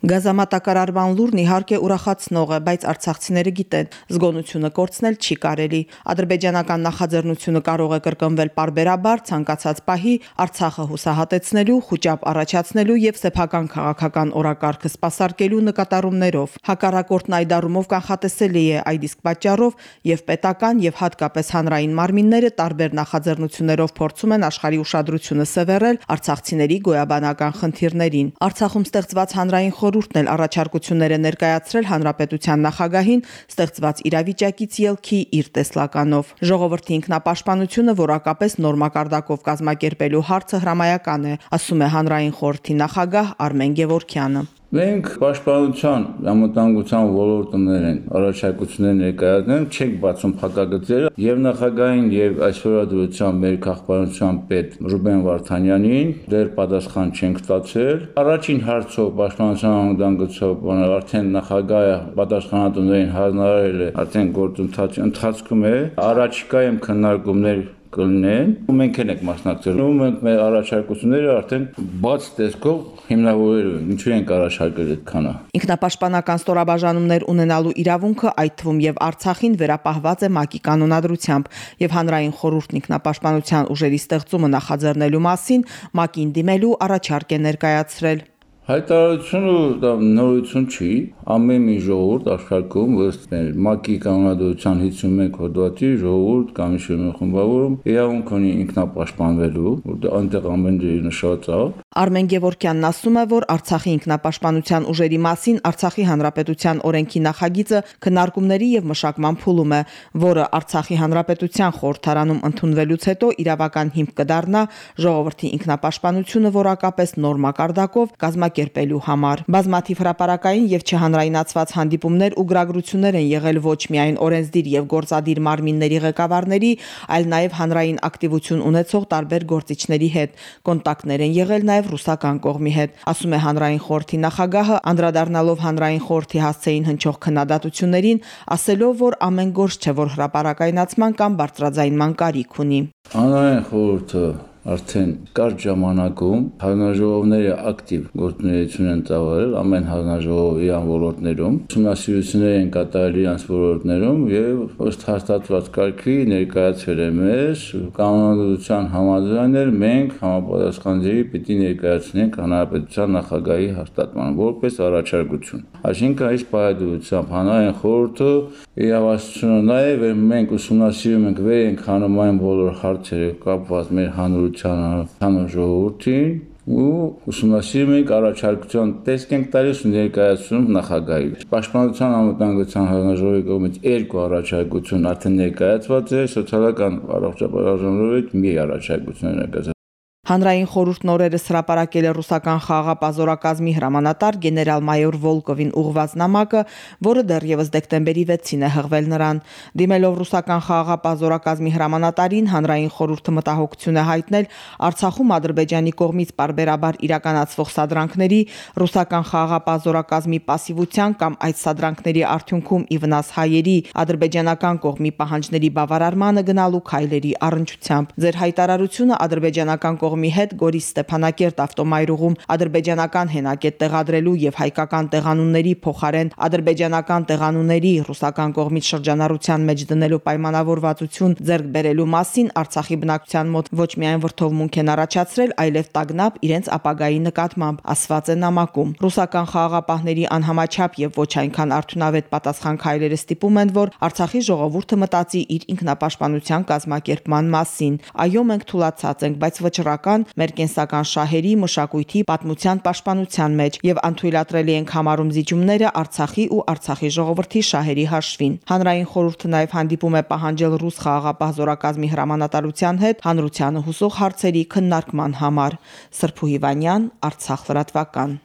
Գազամատակարարման լուրն իհարկե ուրախացնող է, բայց արցախցիները գիտեն, զգոնությունը կորցնել չի կարելի։ Ադրբեջանական նախաձեռնությունը կարող է կրկնվել parberabar ցանկացած պահի Արցախը հուսահատեցնելու, խոճապ առաջացնելու եւ սեփական քաղաքական օրակարգը սպասարկելու նկատառումներով։ Հակառակորդն այդ առումով կանխատեսելի է այդ իսկ պատճառով եւ պետական եւ հատկապես հանրային մարմինները տարբեր նախաձեռնություններով փորձում են աշխարհի ուշադրությունը սևեռել արցախցիների գոյաբանական խնդիրներին։ Արցախում ստեղծված հանրային խորհուրդն էլ առաջարկություններ է ներկայացրել հանրապետության նախագահին ստեղծված իրավիճակից ելքի իր տեսլականով։ Ժողովրդի ինքնապաշտպանությունը որակապես նոր մակարդակով կազմակերպելու հարցը հրամայական է, ասում է հանրային խորհրդի նախագահ Արմեն Գևորքյանը։ Մենք պաշտպանության անվտանգության ոլորտներ են առաջարկություններ ներկայացնում, չեք բացում փակագծերը եւ նախագահային եւ այսօրվա դրությամբ մեր քաղաքապետարության պետ Ռուբեն Վարդանյանին դեռ պատասխան չենք ստացել։ Առաջին հարցով պաշտպանության անվտանգությամբ արդեն նախագահը պատասխանատուներին հանրարել է, արդեն գործընթացի ընթացքում է։ Առաջիկայում քննարկումներ կլինեն մենք էլ ենք մասնակցելու մենք մեր առաջարկությունները արդեն բաց տեսքով հիմնավորելու ենք ինչու ենք առաջարկել այդքանը ինքնապաշտպանական ստորաբաժանումներ ունենալու իրավունքը այդ թվում եւ Արցախին վերապահված է ՄԱԿ-ի կանոնադրությամբ եւ հանրային խորհուրդն ինքնապաշտպանության ուժերի ստեղծումը նախաձեռնելու մասին ՄԱԿ-ին դիմելու առաջարկ է ներկայացրել Հայտարարությունը դա նորություն չի, ամեն մի ժողովուրդ աշխարհում ըստ ՄԱԿ-ի կանոնադրության 51 հոդվածի ժողովուրդ կամ ինչ-որ խմբավորում իրավունք ունի ինքնապաշտպանվելու, որտեղ այնտեղ ամեն դեպի նշված է։ Արմեն Գևորքյանն ասում է, որ Արցախի ինքնապաշտպանության ուժերի մասին Արցախի Հանրապետության օրենքի նախագիծը քննարկումների եւ մշակման փուլում է, որը Արցախի Հանրապետության խորհրդարանում ընդունվելուց հետո իրավական հիմք կդառնա ժողովրդի ինքնապաշտպանությունը որակապես նոր մակարդակով կազմակերպ կազմակերպելու համար։ Բազմաթիվ հրապարակային եւ չհանրայնացված հանդիպումներ ու գրագրություններ են եղել ոչ միայն օրենսդիր եւ գործադիր մարմինների ղեկավարների, այլ նաեւ հանրային ակտիվություն ունեցող տարբեր գործիչների հետ։ Կոնտակտներ են եղել նաեւ ռուսական կողմի հետ, ասում է հանրային խորհրդի նախագահը, անդրադառնալով հանրային խորհրդի հասցեին հնչող քննադատություններին, ասելով, որ ամեն գործ չէ, որ հրապարակայնացման կամ բարձրաձայնման կարիք ունի։ Հանրային խորհուրդը արդեն կարճ ժամանակում հանրաժողովները ակտիվ գործունեություն են ծավալել ամեն հանրաժողովի ոլորտներում ուսումնասիրություններ են կատարել իրենց ոլորտներում եւ ըստ հաստատված կարգի ներկայացվել է մեզ կանոնադրության համաձայնել մենք համապատասխանների պիտի ներկայացնենք հանրապետության նախագահի հաստատման որպես առաջարկություն այսինքն այս պայմանությամբ հանրային խորհուրդը իրավասությունը նաեւ մենք ուսումնասիրում ենք վեր ենք հանում այն բոլոր հարցերը կապված մեր հանրության հանրությանը, հանրժողովրդին ու ուսումնասիրում ենք առաջարկության տեսք ենք տալիս ու ներկայացնում նախագահի։ Պաշտպանության անվտանգության հանրաժողովի կողմից երկու առաջարկություն արդեն ներկայացված է, սոցիալական առողջապահարժանովի մի առաջարկություն ներկայացված Հանրային խորհուրդն օրերս հրապարակել է ռուսական խաղապազորակազմի հրամանատար գեներալ-մայոր Վոլկովին ուղված նամակը, որը դեռևս դեկտեմբերի 6-ին է հղվել նրան։ Դիմելով ռուսական խաղապազորակազմի հրամանատարին հանրային խորհուրդը մտահոգություն է հայտնել Արցախում Ադրբեջանի կողմից բարբերաբար իրականացվող սադրանքների, ռուսական խաղապազորակազմի пассивության կամ այդ սադրանքների արդյունքում ի վնաս հայերի ադրբեջանական կողմի պահանջների բավարարմանը գնալու քայլերի առնչությամբ։ Ձեր հայտարարությունը ադրբեջանական կողմի կողմի հետ Գորիս Ստեփանակերտ ավտոմայրուղում ադրբեջանական հենակետ տեղադրելու եւ հայկական տեղանունների փոխարեն ադրբեջանական տեղանունների ռուսական կողմից շրջանառության մեջ դնելու պայմանավորվածություն ձեռք բերելու մասին Արցախի բնակչության մոտ ոչ միայն վրթովմունք են առաջացրել, այլև տագնապ իրենց ապագայի նկատմամբ, ասված է նամակում։ Ռուսական խաղաղապահների անհամաչափ եւ ոչ այնքան արդյունավետ պատասխան քայլերը ստիպում են, որ Արցախի ժողովուրդը մտածի իր ինքնապաշտպանության կազմակերպման մասին։ Այո, մենք թուլացած ենք, բայց վճռակ պատմական, մեր կենսական շահերի, մշակույթի, պատմության պաշտպանության մեջ եւ անթույլատրելի ենք համարում զիջումները Արցախի ու Արցախի ժողովրդի շահերի հաշվին։ Հանրային խորհուրդը նաեւ հանդիպում է պահանջել ռուս խաղաղապահ զորակազմի հրամանատարության հետ հանրությանը հուսող հարցերի քննարկման համար։ Սրփու Հիվանյան, Արցախ լրատվական։